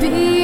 be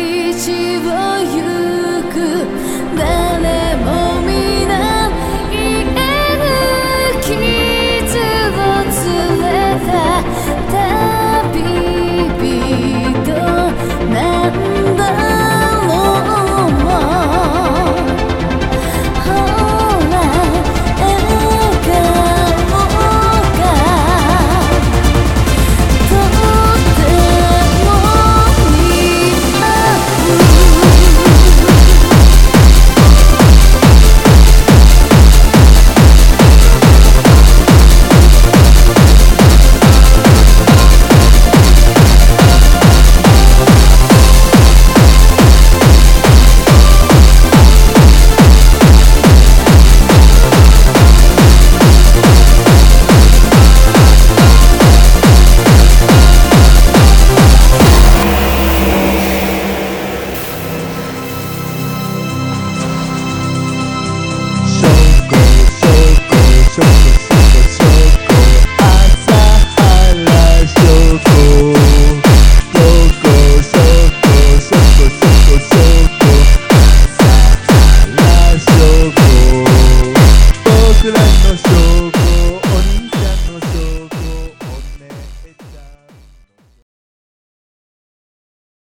Çok çok çok çok kolay Asla hala çok kolay